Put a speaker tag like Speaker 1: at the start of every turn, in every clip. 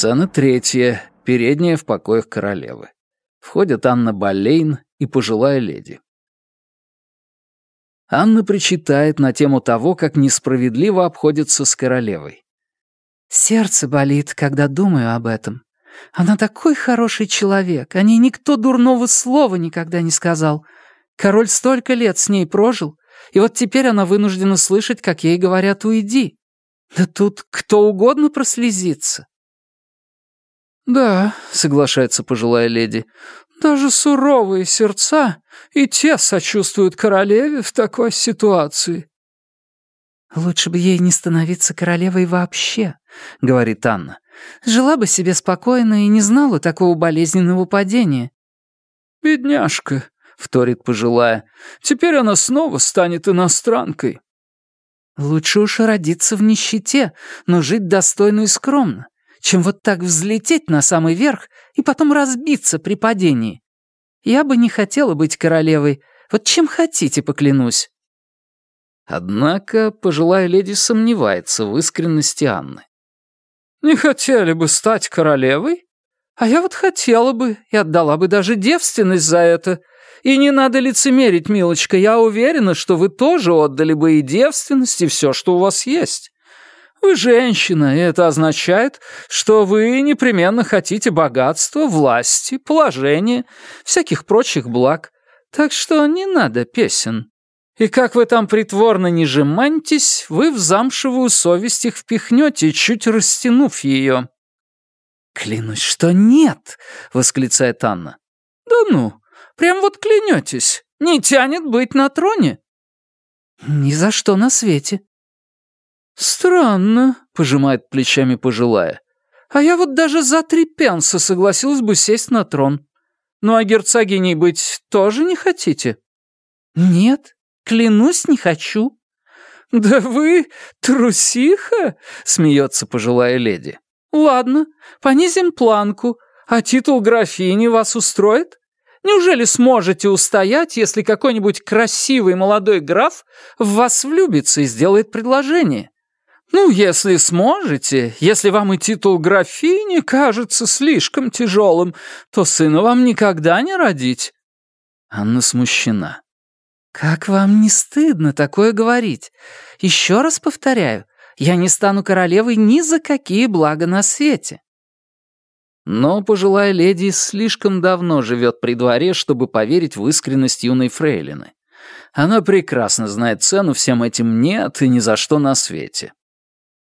Speaker 1: Сцена третья, передняя в покоях королевы. Входят Анна Болейн и пожилая леди. Анна причитает на тему того, как несправедливо обходится с королевой.
Speaker 2: «Сердце болит, когда думаю об этом. Она такой хороший человек, о ней никто дурного слова никогда не сказал. Король столько лет с ней прожил, и вот теперь она вынуждена слышать, как ей говорят «уйди». Да тут кто угодно прослезится.
Speaker 1: «Да», — соглашается пожилая леди, — «даже суровые сердца и те сочувствуют королеве в такой ситуации».
Speaker 2: «Лучше бы ей не становиться королевой вообще», — говорит Анна. «Жила бы себе спокойно и не знала такого болезненного падения».
Speaker 1: «Бедняжка», — вторит пожилая, — «теперь она снова станет иностранкой».
Speaker 2: «Лучше уж родиться в нищете, но жить достойно и скромно чем вот так взлететь на самый верх и потом разбиться при падении. Я бы не хотела быть королевой, вот чем хотите, поклянусь».
Speaker 1: Однако пожилая леди сомневается в искренности Анны. «Не хотели бы стать королевой? А я вот хотела бы и отдала бы даже девственность за это. И не надо лицемерить, милочка, я уверена, что вы тоже отдали бы и девственность, и все, что у вас есть. Вы женщина, и это означает, что вы непременно хотите богатства, власти, положения, всяких прочих благ. Так что не надо песен. И как вы там притворно не жеманьтесь, вы в замшевую совесть их впихнете, чуть растянув ее».
Speaker 2: «Клянусь, что нет!» — восклицает Анна.
Speaker 1: «Да ну, прям вот клянетесь. Не тянет быть на троне?»
Speaker 2: «Ни за что на свете»,
Speaker 1: «Странно», — пожимает плечами пожилая. «А я вот даже за три пенса согласилась бы сесть на трон. Ну а герцогиней быть тоже не хотите?»
Speaker 2: «Нет, клянусь, не хочу».
Speaker 1: «Да вы трусиха?» — смеется пожилая леди. «Ладно, понизим планку, а титул графини вас устроит? Неужели сможете устоять, если какой-нибудь красивый молодой граф в вас влюбится и сделает предложение? «Ну, если сможете, если вам и титул графини кажется слишком тяжелым, то сына вам никогда не родить».
Speaker 2: Анна смущена. «Как вам не стыдно такое говорить? Еще раз повторяю, я не стану королевой ни за какие блага на свете».
Speaker 1: Но пожилая леди слишком давно живет при дворе, чтобы поверить в искренность юной фрейлины. Она прекрасно знает цену всем этим «нет» и ни за что на свете.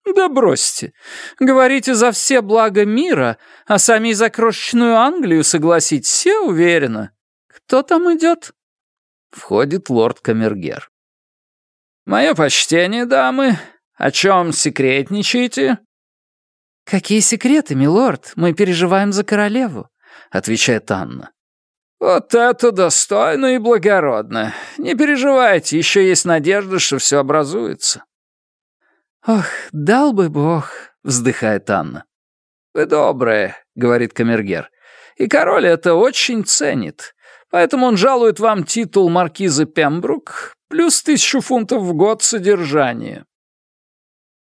Speaker 1: «Да бросьте. Говорите за все блага мира, а сами за крошечную Англию согласить все уверенно. Кто там идет?» Входит лорд Камергер. «Мое почтение, дамы. О чем секретничаете?»
Speaker 2: «Какие секреты, милорд? Мы переживаем за королеву», — отвечает Анна.
Speaker 1: «Вот это достойно и благородно. Не переживайте, еще есть надежда, что все образуется».
Speaker 2: «Ох, дал бы бог», — вздыхает Анна.
Speaker 1: «Вы добрые», — говорит Камергер. «И король это очень ценит. Поэтому он жалует вам титул маркиза Пембрук плюс тысячу фунтов в год содержания».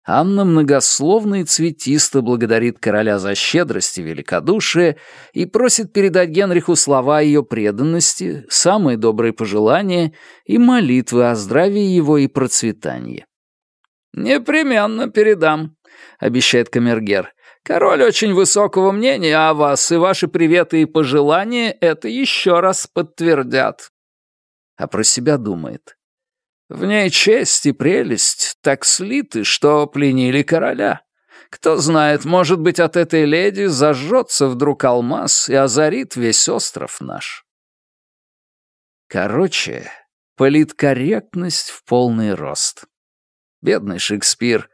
Speaker 1: Анна многословно и цветисто благодарит короля за щедрость и великодушие и просит передать Генриху слова ее преданности, самые добрые пожелания и молитвы о здравии его и процветании. «Непременно передам», — обещает Камергер. «Король очень высокого мнения о вас, и ваши приветы и пожелания это еще раз подтвердят». А про себя думает. «В ней честь и прелесть так слиты, что пленили короля. Кто знает, может быть, от этой леди зажжется вдруг алмаз и озарит весь остров наш». Короче, политкорректность в полный рост. Бедный Шекспир.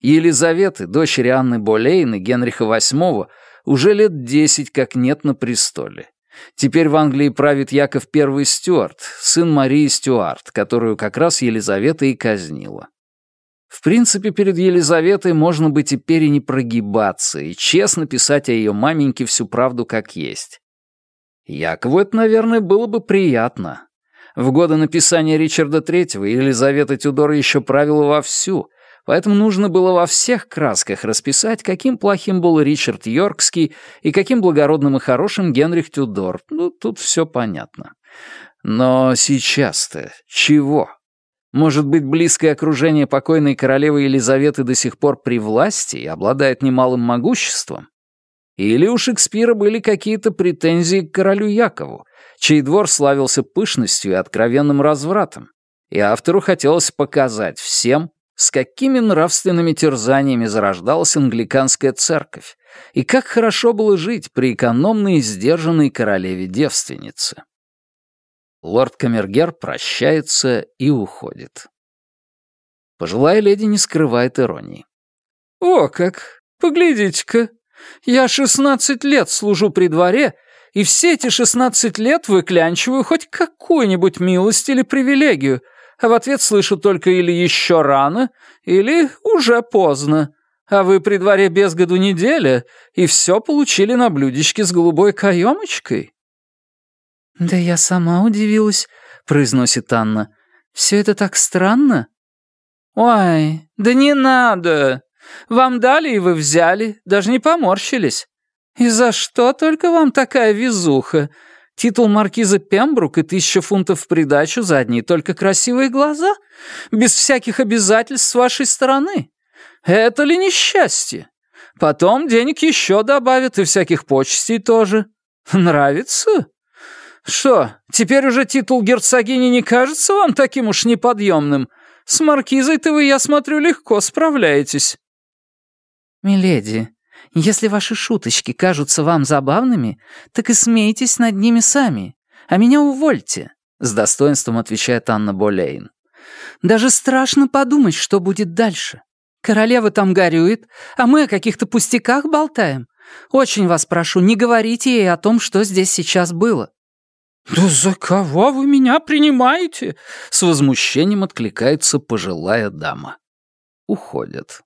Speaker 1: Елизаветы, дочери Анны Болейн и Генриха VIII, уже лет десять как нет на престоле. Теперь в Англии правит Яков I Стюарт, сын Марии Стюарт, которую как раз Елизавета и казнила. В принципе, перед Елизаветой можно бы теперь и не прогибаться, и честно писать о ее маменьке всю правду как есть. Якову это, наверное, было бы приятно. В годы написания Ричарда III Елизавета Тюдор еще правила вовсю, поэтому нужно было во всех красках расписать, каким плохим был Ричард Йоркский и каким благородным и хорошим Генрих Тюдор. Ну, тут все понятно. Но сейчас-то чего? Может быть, близкое окружение покойной королевы Елизаветы до сих пор при власти и обладает немалым могуществом? Или у Шекспира были какие-то претензии к королю Якову, чей двор славился пышностью и откровенным развратом, и автору хотелось показать всем, с какими нравственными терзаниями зарождалась англиканская церковь, и как хорошо было жить при экономной и сдержанной королеве-девственнице. Лорд Камергер прощается и уходит. Пожилая леди не скрывает иронии. «О как! Поглядите-ка! Я шестнадцать лет служу при дворе, и все эти шестнадцать лет выклянчиваю хоть какую-нибудь милость или привилегию, а в ответ слышу только или еще рано, или уже поздно. А вы при дворе без году неделя, и все получили на блюдечке с голубой каемочкой».
Speaker 2: «Да я сама удивилась», — произносит Анна. «Все это так странно».
Speaker 1: «Ой, да не надо. Вам дали, и вы взяли, даже не поморщились. И за что только вам такая везуха? Титул маркиза Пембрук и тысяча фунтов в придачу за одни только красивые глаза? Без всяких обязательств с вашей стороны? Это ли несчастье? Потом денег еще добавят и всяких почестей тоже. Нравится? Что, теперь уже титул герцогини не кажется вам таким уж неподъемным? С маркизой-то вы, я смотрю, легко справляетесь.
Speaker 2: «Миледи, если ваши шуточки кажутся вам забавными, так и смейтесь над ними сами, а меня увольте», — с достоинством отвечает Анна Болейн. «Даже страшно подумать, что будет дальше. Королева там горюет, а мы о каких-то пустяках болтаем. Очень вас прошу, не говорите ей о том, что здесь сейчас было».
Speaker 1: «Да за кого вы меня принимаете?» — с возмущением откликается пожилая дама. Уходят.